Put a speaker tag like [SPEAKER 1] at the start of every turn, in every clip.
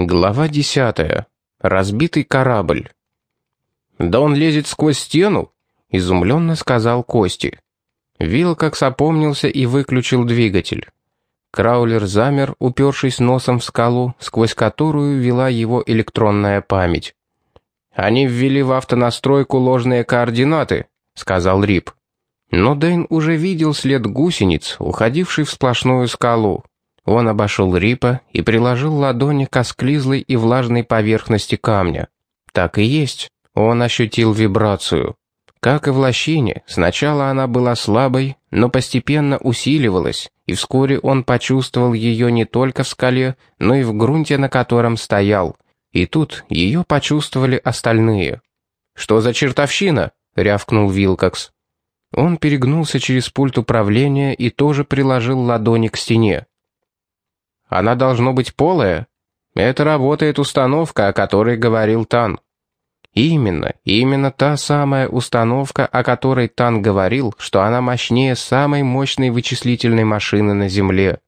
[SPEAKER 1] Глава десятая. Разбитый корабль. «Да он лезет сквозь стену?» — изумленно сказал Кости. Вилкокс опомнился и выключил двигатель. Краулер замер, упершись носом в скалу, сквозь которую вела его электронная память. «Они ввели в автонастройку ложные координаты», — сказал Рип. Но Дэйн уже видел след гусениц, уходивший в сплошную скалу. Он обошел Рипа и приложил ладони к осклизлой и влажной поверхности камня. Так и есть. Он ощутил вибрацию. Как и в лощине, сначала она была слабой, но постепенно усиливалась, и вскоре он почувствовал ее не только в скале, но и в грунте, на котором стоял. И тут ее почувствовали остальные. «Что за чертовщина?» — рявкнул Вилкокс. Он перегнулся через пульт управления и тоже приложил ладони к стене. Она должно быть полая. Это работает установка, о которой говорил Тан. Именно, именно та самая установка, о которой Тан говорил, что она мощнее самой мощной вычислительной машины на Земле.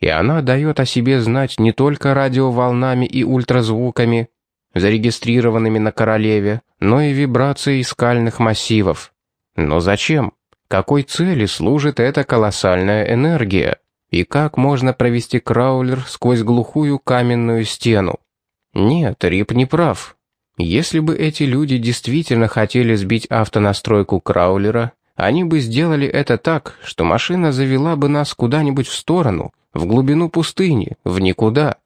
[SPEAKER 1] И она дает о себе знать не только радиоволнами и ультразвуками, зарегистрированными на Королеве, но и вибрацией скальных массивов. Но зачем? Какой цели служит эта колоссальная энергия? И как можно провести краулер сквозь глухую каменную стену? Нет, Рип не прав. Если бы эти люди действительно хотели сбить автонастройку краулера, они бы сделали это так, что машина завела бы нас куда-нибудь в сторону, в глубину пустыни, в никуда.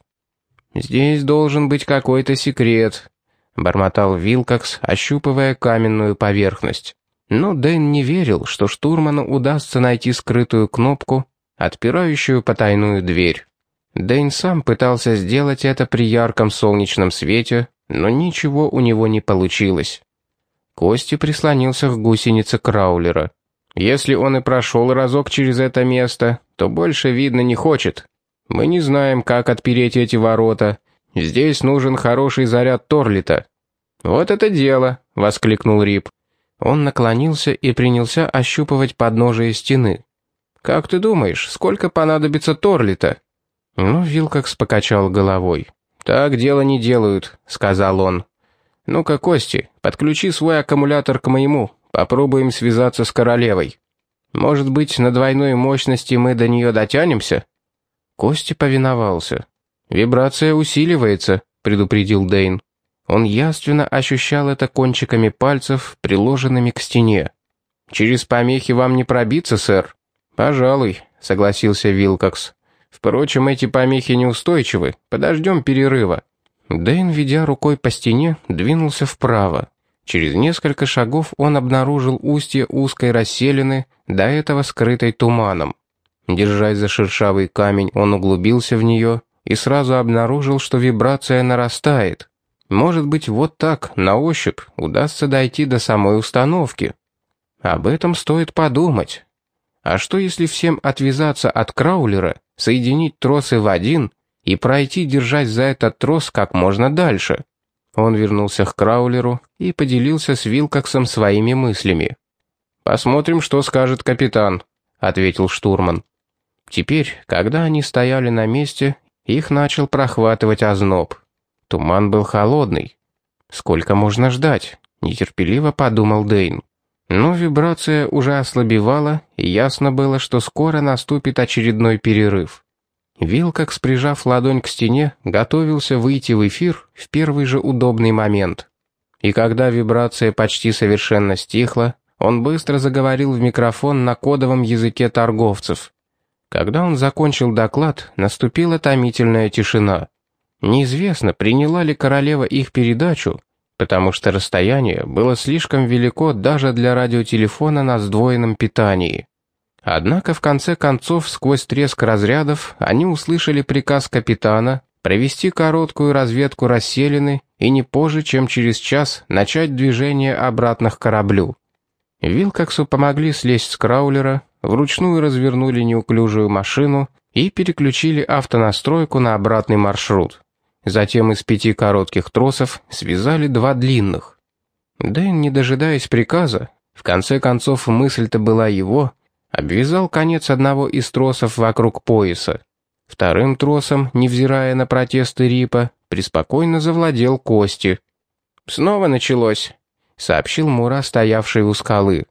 [SPEAKER 1] «Здесь должен быть какой-то секрет», — бормотал Вилкокс, ощупывая каменную поверхность. Но Дэн не верил, что штурману удастся найти скрытую кнопку, отпирающую потайную дверь. Дэйн сам пытался сделать это при ярком солнечном свете, но ничего у него не получилось. Кости прислонился к гусенице Краулера. «Если он и прошел разок через это место, то больше видно не хочет. Мы не знаем, как отпереть эти ворота. Здесь нужен хороший заряд Торлита». «Вот это дело!» — воскликнул Рип. Он наклонился и принялся ощупывать подножие стены. «Как ты думаешь, сколько понадобится Торлита?» Ну, Вилкокс покачал головой. «Так дело не делают», — сказал он. «Ну-ка, Кости, подключи свой аккумулятор к моему, попробуем связаться с королевой. Может быть, на двойной мощности мы до нее дотянемся?» Кости повиновался. «Вибрация усиливается», — предупредил Дейн. Он яственно ощущал это кончиками пальцев, приложенными к стене. «Через помехи вам не пробиться, сэр?» «Пожалуй», — согласился Вилкокс. «Впрочем, эти помехи неустойчивы. Подождем перерыва». Дэйн, ведя рукой по стене, двинулся вправо. Через несколько шагов он обнаружил устье узкой расселины, до этого скрытой туманом. Держась за шершавый камень, он углубился в нее и сразу обнаружил, что вибрация нарастает. Может быть, вот так, на ощупь, удастся дойти до самой установки. Об этом стоит подумать. А что если всем отвязаться от краулера, соединить тросы в один и пройти, держась за этот трос как можно дальше? Он вернулся к краулеру и поделился с Вилкоксом своими мыслями. «Посмотрим, что скажет капитан», — ответил штурман. Теперь, когда они стояли на месте, их начал прохватывать озноб. Туман был холодный. «Сколько можно ждать?» — нетерпеливо подумал Дейн. Но вибрация уже ослабевала, и ясно было, что скоро наступит очередной перерыв. Вилкокс, прижав ладонь к стене, готовился выйти в эфир в первый же удобный момент. И когда вибрация почти совершенно стихла, он быстро заговорил в микрофон на кодовом языке торговцев. Когда он закончил доклад, наступила томительная тишина. Неизвестно, приняла ли королева их передачу, потому что расстояние было слишком велико даже для радиотелефона на сдвоенном питании. Однако в конце концов, сквозь треск разрядов, они услышали приказ капитана провести короткую разведку расселены и не позже, чем через час, начать движение обратно к кораблю. Вилкоксу помогли слезть с краулера, вручную развернули неуклюжую машину и переключили автонастройку на обратный маршрут. Затем из пяти коротких тросов связали два длинных. Дэн, не дожидаясь приказа, в конце концов мысль-то была его, обвязал конец одного из тросов вокруг пояса. Вторым тросом, невзирая на протесты Рипа, преспокойно завладел Кости. «Снова началось», — сообщил Мура, стоявший у скалы.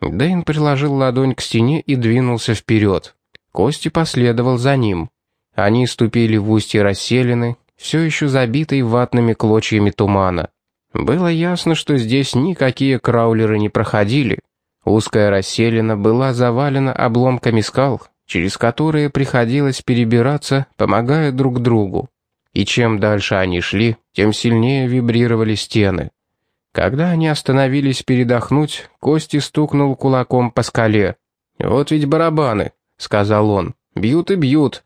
[SPEAKER 1] Дэйн приложил ладонь к стене и двинулся вперед. Кости последовал за ним. Они ступили в устье расселены, все еще забитой ватными клочьями тумана. Было ясно, что здесь никакие краулеры не проходили. Узкая расселена была завалена обломками скал, через которые приходилось перебираться, помогая друг другу. И чем дальше они шли, тем сильнее вибрировали стены. Когда они остановились передохнуть, Кости стукнул кулаком по скале. «Вот ведь барабаны», — сказал он, — «бьют и бьют».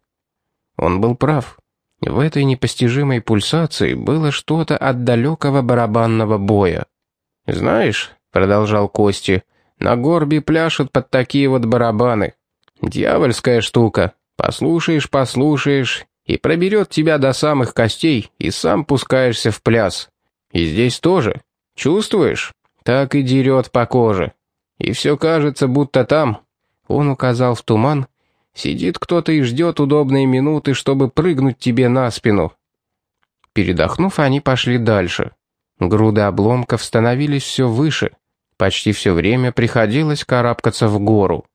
[SPEAKER 1] Он был прав. В этой непостижимой пульсации было что-то от далекого барабанного боя. «Знаешь», — продолжал Кости, — «на горбе пляшут под такие вот барабаны. Дьявольская штука. Послушаешь, послушаешь, и проберет тебя до самых костей, и сам пускаешься в пляс. И здесь тоже. Чувствуешь? Так и дерет по коже. И все кажется, будто там, он указал в туман, сидит кто-то и ждет удобные минуты, чтобы прыгнуть тебе на спину. Передохнув, они пошли дальше. Груды обломков становились все выше. Почти все время приходилось карабкаться в гору.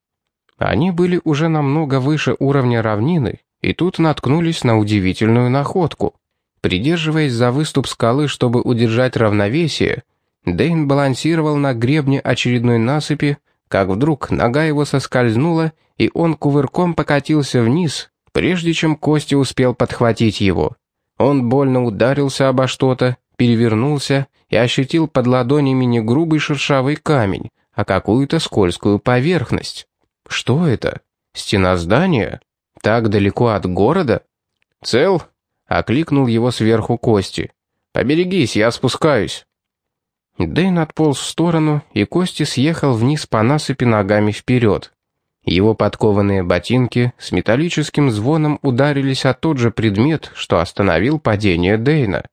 [SPEAKER 1] Они были уже намного выше уровня равнины, и тут наткнулись на удивительную находку. Придерживаясь за выступ скалы, чтобы удержать равновесие, Дэйн балансировал на гребне очередной насыпи, как вдруг нога его соскользнула, и он кувырком покатился вниз, прежде чем Костя успел подхватить его. Он больно ударился обо что-то, перевернулся и ощутил под ладонями не грубый шершавый камень, а какую-то скользкую поверхность. Что это? Стена здания? Так далеко от города? Цел? Окликнул его сверху Кости. «Поберегись, я спускаюсь». Дэйн отполз в сторону, и Кости съехал вниз по насыпи ногами вперед. Его подкованные ботинки с металлическим звоном ударились о тот же предмет, что остановил падение Дэйна.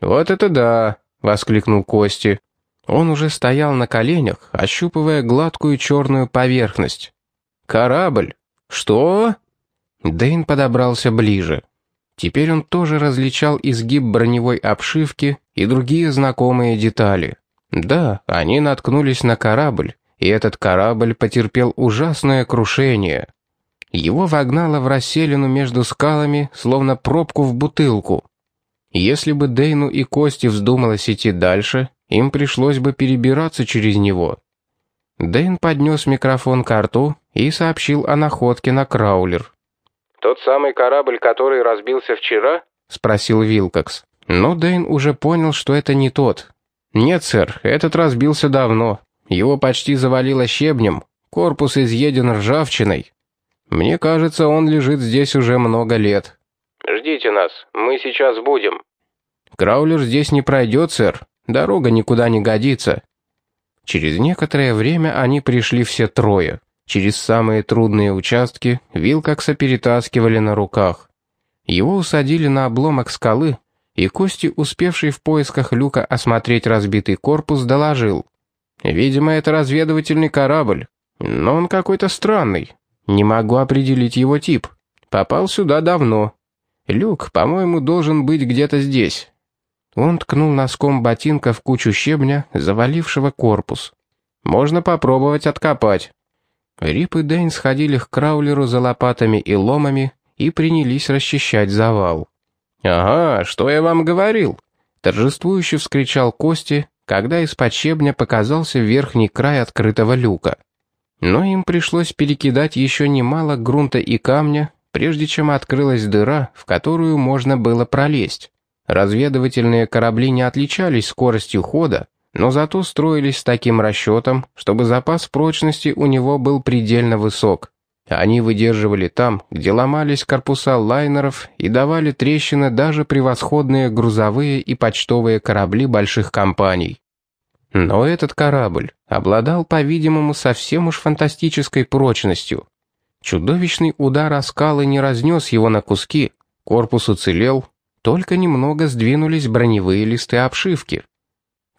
[SPEAKER 1] «Вот это да!» — воскликнул Кости. Он уже стоял на коленях, ощупывая гладкую черную поверхность. «Корабль! Что?» Дэйн подобрался ближе. Теперь он тоже различал изгиб броневой обшивки и другие знакомые детали. Да, они наткнулись на корабль, и этот корабль потерпел ужасное крушение. Его вогнало в расселину между скалами, словно пробку в бутылку. Если бы Дейну и Кости вздумалось идти дальше, им пришлось бы перебираться через него. Дейн поднес микрофон к рту и сообщил о находке на краулер.
[SPEAKER 2] «Тот самый корабль, который разбился вчера?»
[SPEAKER 1] — спросил Вилкокс. Но Дэйн уже понял, что это не тот. «Нет, сэр, этот разбился давно. Его почти завалило щебнем, корпус изъеден ржавчиной. Мне кажется, он лежит здесь уже много лет».
[SPEAKER 2] «Ждите нас, мы сейчас будем».
[SPEAKER 1] «Краулер здесь не пройдет, сэр. Дорога никуда не годится». Через некоторое время они пришли все трое. Через самые трудные участки Вилкокса перетаскивали на руках. Его усадили на обломок скалы, и Кости, успевший в поисках люка осмотреть разбитый корпус, доложил. «Видимо, это разведывательный корабль, но он какой-то странный. Не могу определить его тип. Попал сюда давно. Люк, по-моему, должен быть где-то здесь». Он ткнул носком ботинка в кучу щебня, завалившего корпус. «Можно попробовать откопать». Рип и Дэйн сходили к Краулеру за лопатами и ломами и принялись расчищать завал. «Ага, что я вам говорил?» Торжествующе вскричал Кости, когда из-под щебня показался верхний край открытого люка. Но им пришлось перекидать еще немало грунта и камня, прежде чем открылась дыра, в которую можно было пролезть. Разведывательные корабли не отличались скоростью хода, но зато строились с таким расчетом, чтобы запас прочности у него был предельно высок. Они выдерживали там, где ломались корпуса лайнеров и давали трещины даже превосходные грузовые и почтовые корабли больших компаний. Но этот корабль обладал, по-видимому, совсем уж фантастической прочностью. Чудовищный удар о скалы не разнес его на куски, корпус уцелел, только немного сдвинулись броневые листы обшивки.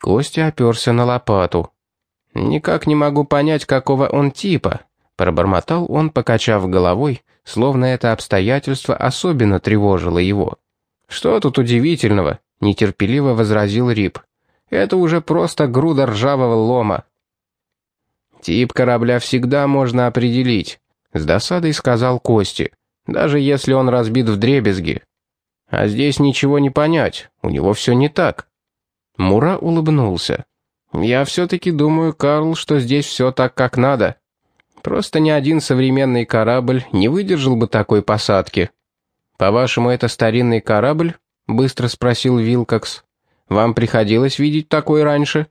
[SPEAKER 1] Костя оперся на лопату. «Никак не могу понять, какого он типа», — пробормотал он, покачав головой, словно это обстоятельство особенно тревожило его. «Что тут удивительного?» — нетерпеливо возразил Рип. «Это уже просто груда ржавого лома». «Тип корабля всегда можно определить», — с досадой сказал Кости, «даже если он разбит в дребезги. А здесь ничего не понять, у него все не так». Мура улыбнулся. «Я все-таки думаю, Карл, что здесь все так, как надо. Просто ни один современный корабль не выдержал бы такой посадки». «По-вашему, это старинный корабль?» — быстро спросил Вилкокс. «Вам приходилось видеть такой раньше?»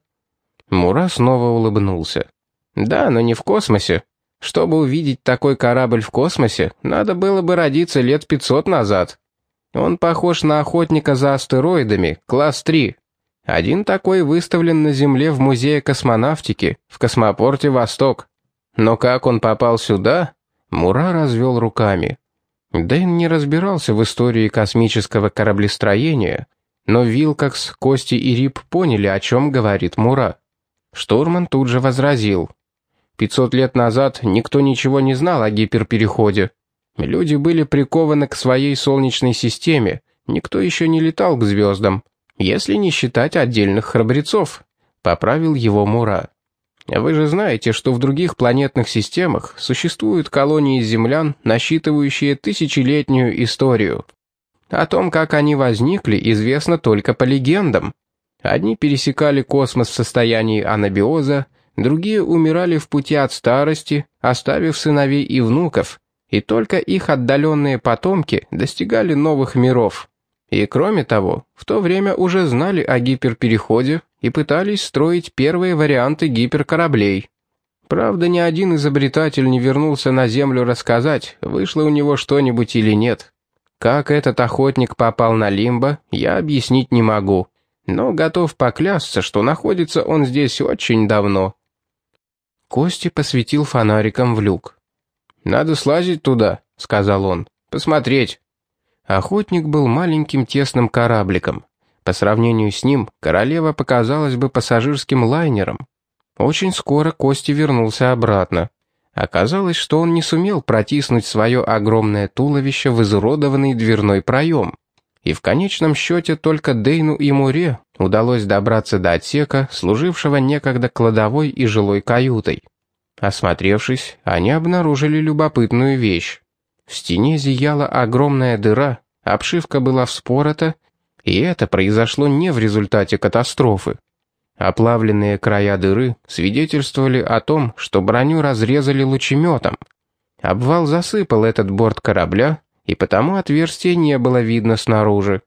[SPEAKER 1] Мура снова улыбнулся. «Да, но не в космосе. Чтобы увидеть такой корабль в космосе, надо было бы родиться лет пятьсот назад. Он похож на охотника за астероидами, класс 3. Один такой выставлен на Земле в Музее космонавтики, в космопорте «Восток». Но как он попал сюда? Мура развел руками. Дэн не разбирался в истории космического кораблестроения, но Вилкокс, Кости и Рип поняли, о чем говорит Мура. Штурман тут же возразил. «Пятьсот лет назад никто ничего не знал о гиперпереходе. Люди были прикованы к своей солнечной системе, никто еще не летал к звездам, если не считать отдельных храбрецов», — поправил его Мура. Вы же знаете, что в других планетных системах существуют колонии землян, насчитывающие тысячелетнюю историю. О том, как они возникли, известно только по легендам. Одни пересекали космос в состоянии анабиоза, другие умирали в пути от старости, оставив сыновей и внуков, и только их отдаленные потомки достигали новых миров. И кроме того, в то время уже знали о гиперпереходе и пытались строить первые варианты гиперкораблей. Правда, ни один изобретатель не вернулся на Землю рассказать, вышло у него что-нибудь или нет. Как этот охотник попал на Лимбо, я объяснить не могу, но готов поклясться, что находится он здесь очень давно. Кости посветил фонариком в люк. «Надо слазить туда», — сказал он, — «посмотреть». Охотник был маленьким тесным корабликом. По сравнению с ним, королева показалась бы пассажирским лайнером. Очень скоро Кости вернулся обратно. Оказалось, что он не сумел протиснуть свое огромное туловище в изуродованный дверной проем. И в конечном счете только Дейну и Муре удалось добраться до отсека, служившего некогда кладовой и жилой каютой. Осмотревшись, они обнаружили любопытную вещь. В стене зияла огромная дыра, обшивка была вспорота, и это произошло не в результате катастрофы. Оплавленные края дыры свидетельствовали о том, что броню разрезали лучеметом. Обвал засыпал этот борт корабля, и потому отверстия не было видно снаружи.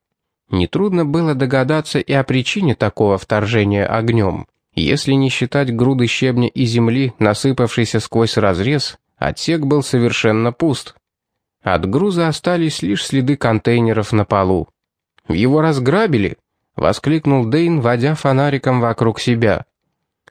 [SPEAKER 1] Нетрудно было догадаться и о причине такого вторжения огнем. Если не считать груды щебня и земли, насыпавшейся сквозь разрез, отсек был совершенно пуст. От груза остались лишь следы контейнеров на полу. «Его разграбили!» — воскликнул Дейн, водя фонариком вокруг себя.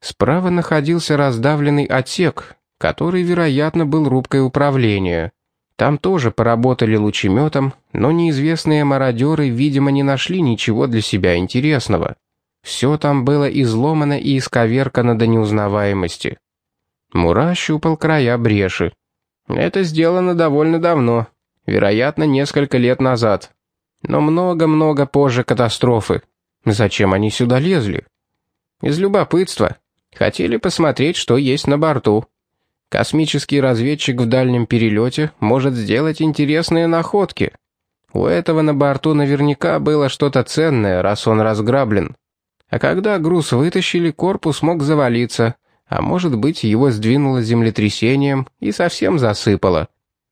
[SPEAKER 1] Справа находился раздавленный отсек, который, вероятно, был рубкой управления. Там тоже поработали лучеметом, но неизвестные мародеры, видимо, не нашли ничего для себя интересного. Все там было изломано и исковеркано до неузнаваемости. Мура щупал края бреши. Это сделано довольно давно, вероятно, несколько лет назад. Но много-много позже катастрофы. Зачем они сюда лезли? Из любопытства. Хотели посмотреть, что есть на борту. Космический разведчик в дальнем перелете может сделать интересные находки. У этого на борту наверняка было что-то ценное, раз он разграблен. А когда груз вытащили, корпус мог завалиться — а может быть, его сдвинуло землетрясением и совсем засыпало.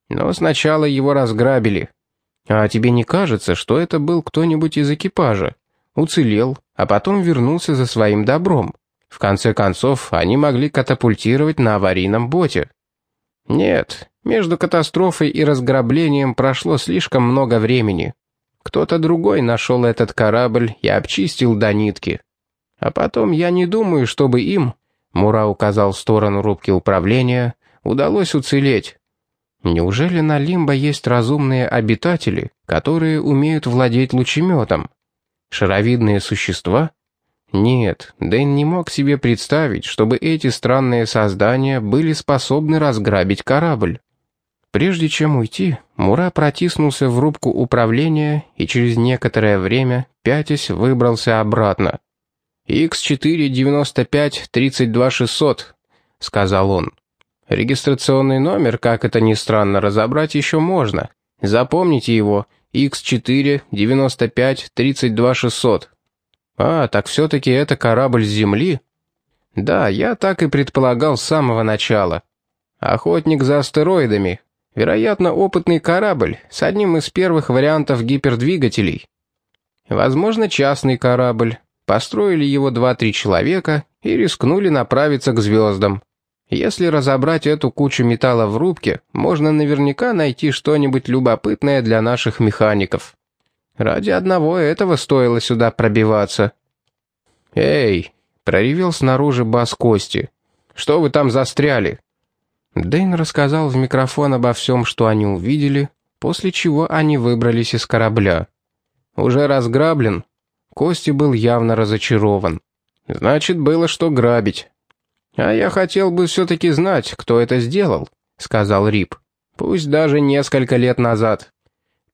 [SPEAKER 1] Но сначала его разграбили. А тебе не кажется, что это был кто-нибудь из экипажа? Уцелел, а потом вернулся за своим добром. В конце концов, они могли катапультировать на аварийном боте. Нет, между катастрофой и разграблением прошло слишком много времени. Кто-то другой нашел этот корабль и обчистил до нитки. А потом я не думаю, чтобы им, Мура указал в сторону рубки управления, удалось уцелеть. Неужели на Лимбо есть разумные обитатели, которые умеют владеть лучеметом? Шаровидные существа? Нет, Дэн не мог себе представить, чтобы эти странные создания были способны разграбить корабль. Прежде чем уйти, Мура протиснулся в рубку управления и через некоторое время, пятясь, выбрался обратно. «X495-32600», — сказал он. «Регистрационный номер, как это ни странно, разобрать еще можно. Запомните его, X495-32600». «А, так все-таки это корабль с Земли?» «Да, я так и предполагал с самого начала. Охотник за астероидами. Вероятно, опытный корабль с одним из первых вариантов гипердвигателей. Возможно, частный корабль. Построили его два-три человека и рискнули направиться к звездам. Если разобрать эту кучу металла в рубке, можно наверняка найти что-нибудь любопытное для наших механиков. Ради одного этого стоило сюда пробиваться. «Эй!» — проревел снаружи бас Кости. «Что вы там застряли?» Дэйн рассказал в микрофон обо всем, что они увидели, после чего они выбрались из корабля. «Уже разграблен?» Кости был явно разочарован. «Значит, было что грабить». «А я хотел бы все-таки знать, кто это сделал», — сказал Рип. «Пусть даже несколько лет назад».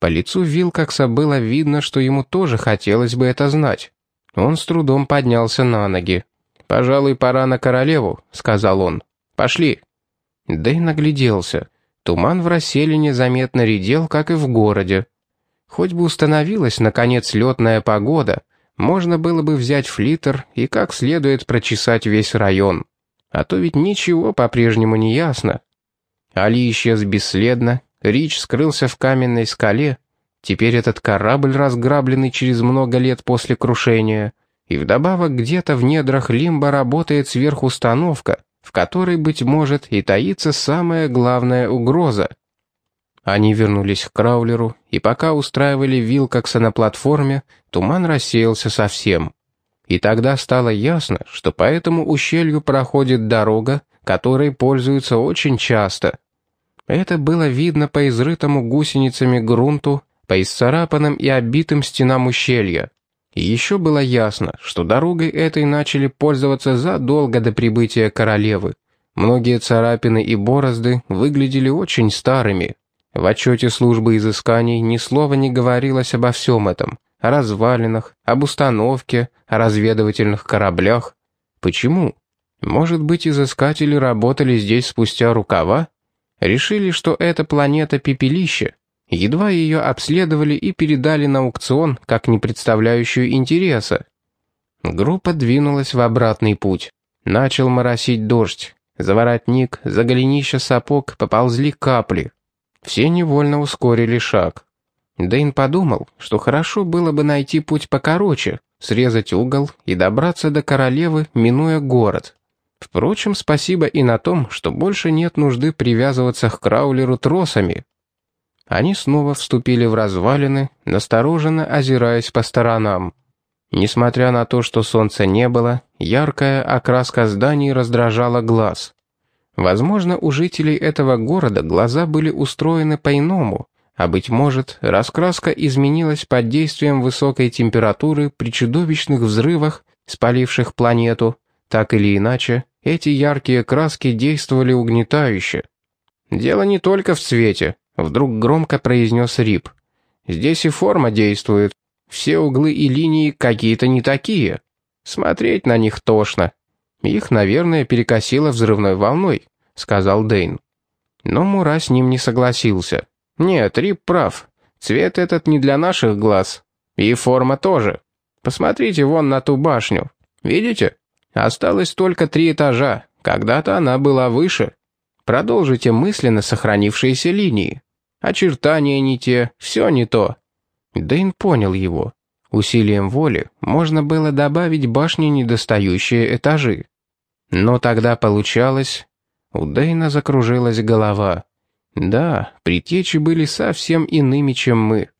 [SPEAKER 1] По лицу Вилкокса было видно, что ему тоже хотелось бы это знать. Он с трудом поднялся на ноги. «Пожалуй, пора на королеву», — сказал он. «Пошли». Дэйн нагляделся. Туман в расселине заметно редел, как и в городе. Хоть бы установилась, наконец, летная погода, можно было бы взять флиттер и как следует прочесать весь район. А то ведь ничего по-прежнему не ясно. Али исчез бесследно, Рич скрылся в каменной скале, теперь этот корабль, разграбленный через много лет после крушения, и вдобавок где-то в недрах Лимба работает сверхустановка, в которой, быть может, и таится самая главная угроза. Они вернулись к Краулеру, и пока устраивали Вилкокса на платформе, туман рассеялся совсем. И тогда стало ясно, что по этому ущелью проходит дорога, которой пользуются очень часто. Это было видно по изрытому гусеницами грунту, по исцарапанным и оббитым стенам ущелья. И еще было ясно, что дорогой этой начали пользоваться задолго до прибытия королевы. Многие царапины и борозды выглядели очень старыми. В отчете службы изысканий ни слова не говорилось обо всем этом. О развалинах, об установке, о разведывательных кораблях. Почему? Может быть, изыскатели работали здесь спустя рукава? Решили, что это планета Пепелище, Едва ее обследовали и передали на аукцион, как не представляющую интереса. Группа двинулась в обратный путь. Начал моросить дождь. За воротник, за голенище сапог поползли капли. Все невольно ускорили шаг. Дэйн подумал, что хорошо было бы найти путь покороче, срезать угол и добраться до королевы, минуя город. Впрочем, спасибо и на том, что больше нет нужды привязываться к Краулеру тросами. Они снова вступили в развалины, настороженно озираясь по сторонам. Несмотря на то, что солнца не было, яркая окраска зданий раздражала глаз. Возможно, у жителей этого города глаза были устроены по-иному, а, быть может, раскраска изменилась под действием высокой температуры при чудовищных взрывах, спаливших планету. Так или иначе, эти яркие краски действовали угнетающе. Дело не только в цвете, Вдруг громко произнес Рип. «Здесь и форма действует. Все углы и линии какие-то не такие. Смотреть на них тошно. Их, наверное, перекосило взрывной волной», — сказал Дейн. Но Мура с ним не согласился. «Нет, Рип прав. Цвет этот не для наших глаз. И форма тоже. Посмотрите вон на ту башню. Видите? Осталось только три этажа. Когда-то она была выше. Продолжите мысленно сохранившиеся линии. Очертания не те, все не то. Дэйн понял его. Усилием воли можно было добавить башни недостающие этажи. Но тогда получалось... У Дэйна закружилась голова. Да, притечи были совсем иными, чем мы.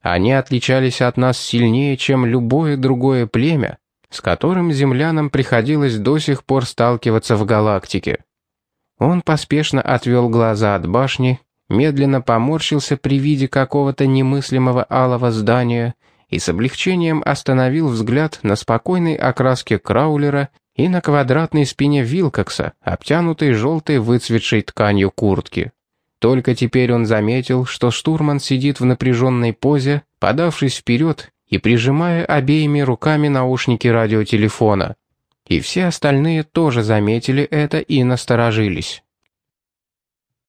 [SPEAKER 1] Они отличались от нас сильнее, чем любое другое племя, с которым землянам приходилось до сих пор сталкиваться в галактике. Он поспешно отвел глаза от башни, медленно поморщился при виде какого-то немыслимого алого здания и с облегчением остановил взгляд на спокойной окраске краулера и на квадратной спине Вилкокса, обтянутой желтой выцветшей тканью куртки. Только теперь он заметил, что штурман сидит в напряженной позе, подавшись вперед и прижимая обеими руками наушники радиотелефона. И все остальные тоже заметили это и насторожились.